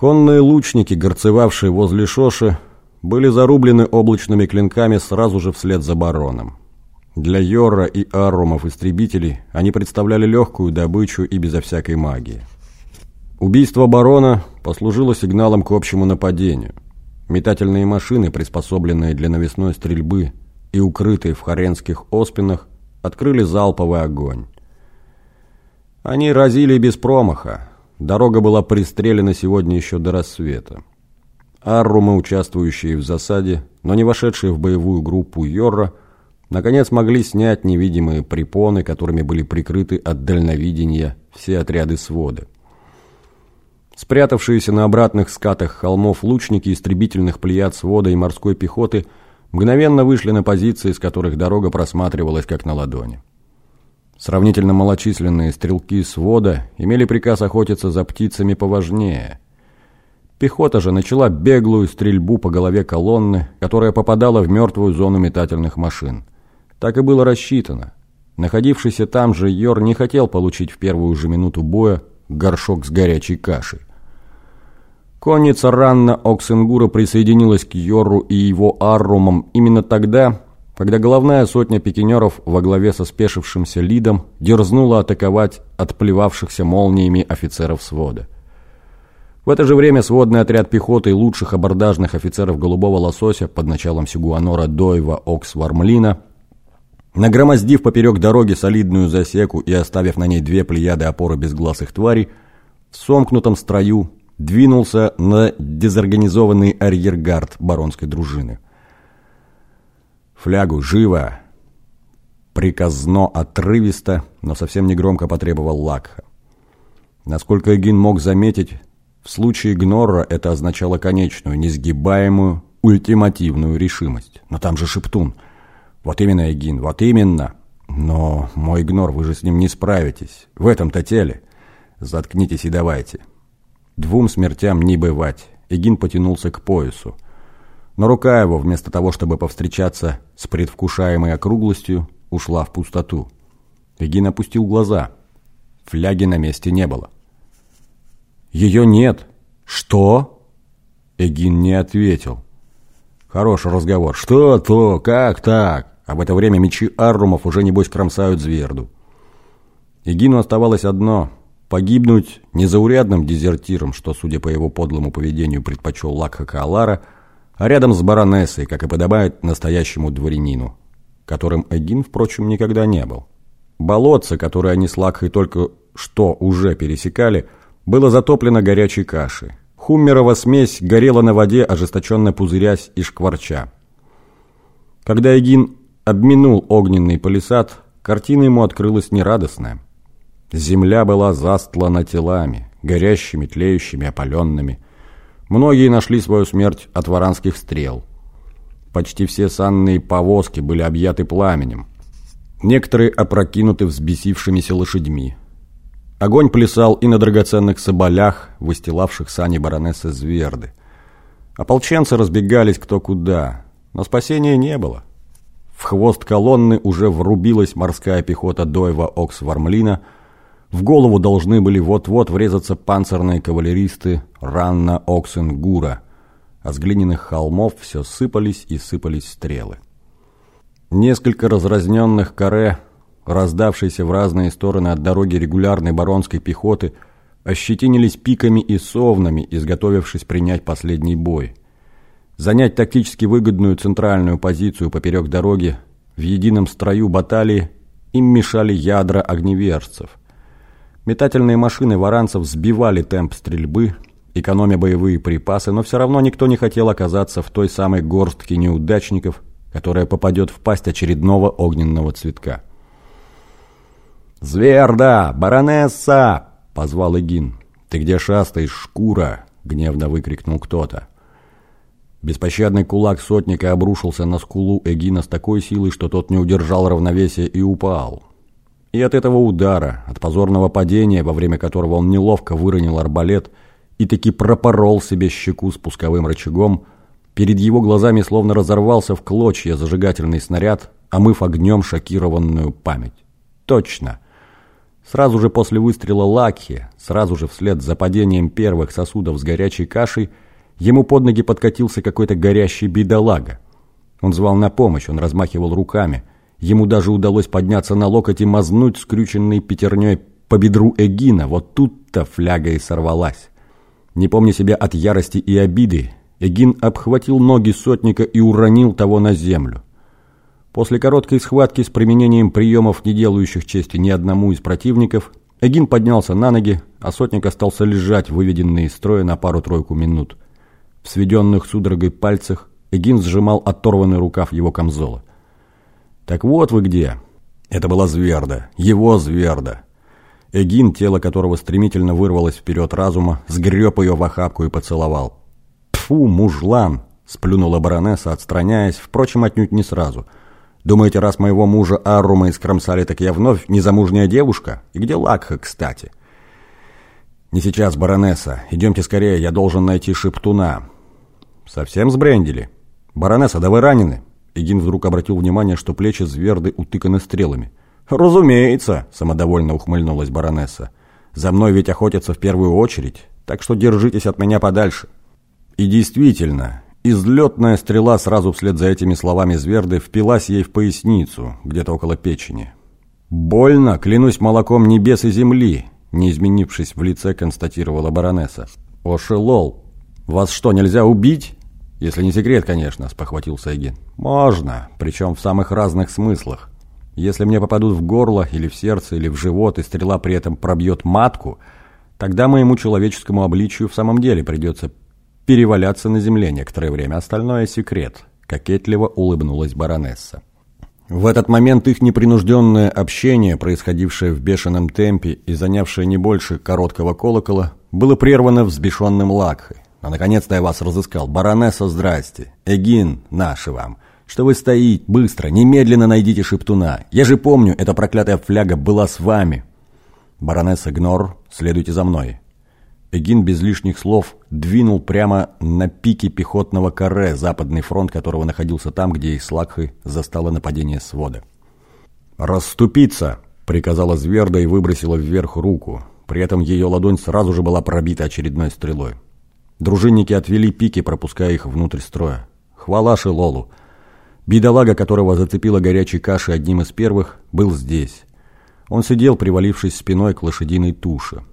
Конные лучники, горцевавшие возле Шоши, были зарублены облачными клинками сразу же вслед за бароном. Для Йора и Аррумов-истребителей они представляли легкую добычу и безо всякой магии. Убийство барона послужило сигналом к общему нападению. Метательные машины, приспособленные для навесной стрельбы и укрытые в харенских оспинах, открыли залповый огонь. Они разили без промаха. Дорога была пристрелена сегодня еще до рассвета. Аррумы, участвующие в засаде, но не вошедшие в боевую группу Йорра, наконец могли снять невидимые препоны, которыми были прикрыты от дальновидения все отряды свода. Спрятавшиеся на обратных скатах холмов лучники истребительных плеяд свода и морской пехоты мгновенно вышли на позиции, с которых дорога просматривалась как на ладони. Сравнительно малочисленные стрелки свода имели приказ охотиться за птицами поважнее. Пехота же начала беглую стрельбу по голове колонны, которая попадала в мертвую зону метательных машин. Так и было рассчитано. Находившийся там же Йор не хотел получить в первую же минуту боя горшок с горячей кашей. Конница Ранна Оксенгура присоединилась к Йору и его Аррумам именно тогда, когда головная сотня пикинеров во главе со спешившимся Лидом дерзнула атаковать отплевавшихся молниями офицеров свода. В это же время сводный отряд пехоты лучших абордажных офицеров «Голубого лосося» под началом Сигуанора Дойва Оксвармлина, нагромоздив поперек дороги солидную засеку и оставив на ней две плеяды опоры безгласых тварей, в сомкнутом строю двинулся на дезорганизованный арьергард баронской дружины. «Флягу, живо!» Приказно, отрывисто, но совсем негромко потребовал Лакха. Насколько Эгин мог заметить, в случае Гнорра это означало конечную, несгибаемую, ультимативную решимость. Но там же Шептун. Вот именно, Эгин, вот именно. Но, мой Гнор, вы же с ним не справитесь. В этом-то теле. Заткнитесь и давайте. Двум смертям не бывать. Эгин потянулся к поясу. Но рука его, вместо того, чтобы повстречаться с предвкушаемой округлостью, ушла в пустоту. Эгин опустил глаза. Фляги на месте не было. «Ее нет!» «Что?» Эгин не ответил. «Хороший разговор. Что то? Как так?» А в это время мечи Аррумов уже, небось, кромсают зверду. Эгину оставалось одно Погибнуть незаурядным дезертиром, что, судя по его подлому поведению, предпочел Лакха Каалара, а рядом с баронессой, как и подобает настоящему дворянину, которым Эгин, впрочем, никогда не был. Болотце, которое они с Лакхой только что уже пересекали, было затоплено горячей кашей. Хуммерова смесь горела на воде, ожесточенно пузырясь и шкварча. Когда Эгин обминул огненный палисад, картина ему открылась нерадостная – Земля была застлана телами, горящими, тлеющими, опаленными. Многие нашли свою смерть от варанских стрел. Почти все санные повозки были объяты пламенем. Некоторые опрокинуты взбесившимися лошадьми. Огонь плясал и на драгоценных соболях, выстилавших сани баронессы Зверды. Ополченцы разбегались кто куда, но спасения не было. В хвост колонны уже врубилась морская пехота Дойва Оксвармлина – в голову должны были вот-вот врезаться панцирные кавалеристы Ранна Оксенгура, а с глиняных холмов все сыпались и сыпались стрелы. Несколько разразненных каре, раздавшиеся в разные стороны от дороги регулярной баронской пехоты, ощетинились пиками и совнами, изготовившись принять последний бой. Занять тактически выгодную центральную позицию поперек дороги в едином строю баталии им мешали ядра огневерцев. Метательные машины варанцев сбивали темп стрельбы, экономя боевые припасы, но все равно никто не хотел оказаться в той самой горстке неудачников, которая попадет в пасть очередного огненного цветка. «Зверда! Баронесса!» — позвал Эгин. «Ты где шастаешь, шкура?» — гневно выкрикнул кто-то. Беспощадный кулак сотника обрушился на скулу Эгина с такой силой, что тот не удержал равновесия и упал. И от этого удара, от позорного падения, во время которого он неловко выронил арбалет и таки пропорол себе щеку спусковым рычагом, перед его глазами словно разорвался в клочья зажигательный снаряд, омыв огнем шокированную память. Точно. Сразу же после выстрела Лакхи, сразу же вслед за падением первых сосудов с горячей кашей, ему под ноги подкатился какой-то горящий бедолага. Он звал на помощь, он размахивал руками. Ему даже удалось подняться на локоть и мазнуть скрюченной пятерней по бедру Эгина. Вот тут-то фляга и сорвалась. Не помня себя от ярости и обиды, Эгин обхватил ноги сотника и уронил того на землю. После короткой схватки с применением приемов, не делающих чести ни одному из противников, Эгин поднялся на ноги, а сотник остался лежать, выведенный из строя на пару-тройку минут. В сведенных судорогой пальцах Эгин сжимал оторванный рукав его камзола. «Так вот вы где!» Это была Зверда, его Зверда. Эгин, тело которого стремительно вырвалось вперед разума, сгреб ее в охапку и поцеловал. «Тьфу, мужлан!» – сплюнула баронесса, отстраняясь, впрочем, отнюдь не сразу. «Думаете, раз моего мужа Аррума искромсали, так я вновь незамужняя девушка? И где Лакха, кстати?» «Не сейчас, баронесса. Идемте скорее, я должен найти Шептуна». «Совсем сбрендили?» «Баронесса, да вы ранены?» Эгин вдруг обратил внимание, что плечи Зверды утыканы стрелами. «Разумеется», — самодовольно ухмыльнулась баронесса. «За мной ведь охотятся в первую очередь, так что держитесь от меня подальше». И действительно, излетная стрела сразу вслед за этими словами Зверды впилась ей в поясницу, где-то около печени. «Больно, клянусь молоком небес и земли», — не изменившись в лице, констатировала баронесса. «О, Шелол, вас что, нельзя убить?» «Если не секрет, конечно», — спохватился Эгин. «Можно, причем в самых разных смыслах. Если мне попадут в горло или в сердце или в живот, и стрела при этом пробьет матку, тогда моему человеческому обличию в самом деле придется переваляться на земле некоторое время. Остальное — секрет», — кокетливо улыбнулась баронесса. В этот момент их непринужденное общение, происходившее в бешеном темпе и занявшее не больше короткого колокола, было прервано взбешенным Лакхой. «Но «А наконец-то я вас разыскал. Баронесса, здрасте. Эгин, наши вам. Что вы стоите? Быстро, немедленно найдите шептуна. Я же помню, эта проклятая фляга была с вами. Баронесса Гнор, следуйте за мной. Эгин без лишних слов двинул прямо на пике пехотного каре, западный фронт которого находился там, где их с Лакхой застало нападение свода. «Расступиться!» — приказала Зверда и выбросила вверх руку. При этом ее ладонь сразу же была пробита очередной стрелой. Дружинники отвели пики, пропуская их внутрь строя. Хвала Шилолу! Бедолага, которого зацепила горячей кашей одним из первых, был здесь. Он сидел, привалившись спиной к лошадиной туше.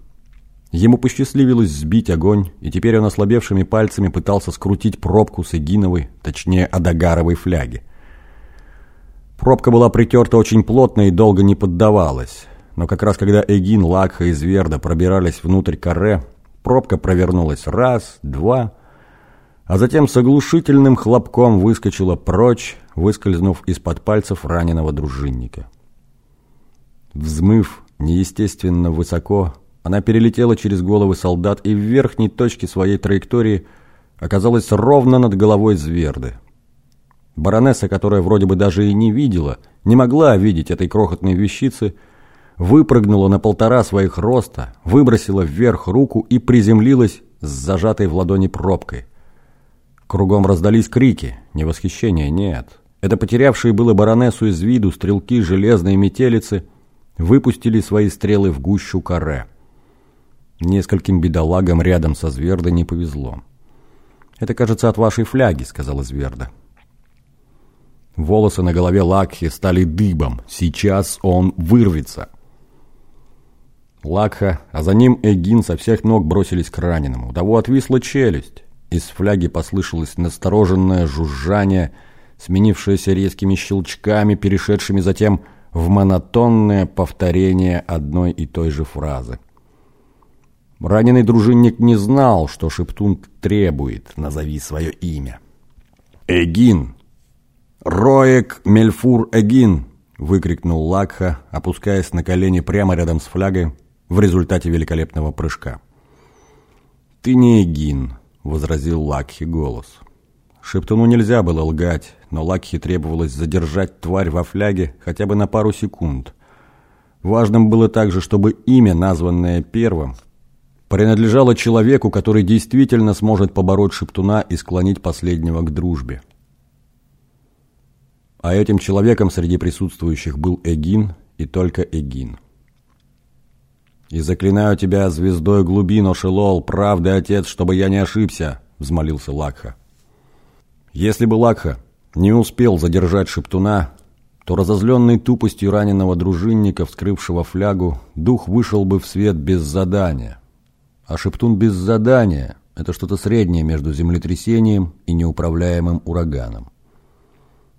Ему посчастливилось сбить огонь, и теперь он ослабевшими пальцами пытался скрутить пробку с эгиновой, точнее адагаровой фляги. Пробка была притерта очень плотно и долго не поддавалась, но как раз когда Эгин, Лакха и Зверда пробирались внутрь каре, пробка провернулась раз, два, а затем с оглушительным хлопком выскочила прочь, выскользнув из-под пальцев раненого дружинника. Взмыв неестественно высоко, она перелетела через головы солдат и в верхней точке своей траектории оказалась ровно над головой Зверды. Баронесса, которая вроде бы даже и не видела, не могла видеть этой крохотной вещицы, выпрыгнула на полтора своих роста, выбросила вверх руку и приземлилась с зажатой в ладони пробкой – Кругом раздались крики. Не восхищения, нет. Это потерявшие было баронессу из виду стрелки железной метелицы выпустили свои стрелы в гущу каре. Нескольким бедолагам рядом со Звердой не повезло. «Это, кажется, от вашей фляги», — сказала Зверда. Волосы на голове Лакхи стали дыбом. Сейчас он вырвется. Лакха, а за ним Эгин со всех ног бросились к раненому. У того отвисла челюсть. Из фляги послышалось настороженное жужжание, сменившееся резкими щелчками, перешедшими затем в монотонное повторение одной и той же фразы. Раненый дружинник не знал, что Шептун требует «назови свое имя». «Эгин! Роек Мельфур Эгин!» — выкрикнул Лакха, опускаясь на колени прямо рядом с флягой в результате великолепного прыжка. «Ты не Эгин!» возразил Лакхи голос. Шептуну нельзя было лгать, но Лакхи требовалось задержать тварь во фляге хотя бы на пару секунд. Важным было также, чтобы имя, названное первым, принадлежало человеку, который действительно сможет побороть Шептуна и склонить последнего к дружбе. А этим человеком среди присутствующих был Эгин и только Эгин. И заклинаю тебя звездой глубин, Ошелол, правда, отец, чтобы я не ошибся, взмолился Лакха. Если бы Лакха не успел задержать шептуна, то разозленный тупостью раненого дружинника, вскрывшего флягу, дух вышел бы в свет без задания. А шептун без задания — это что-то среднее между землетрясением и неуправляемым ураганом.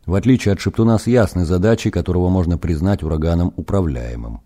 В отличие от шептуна с ясной задачей, которого можно признать ураганом управляемым.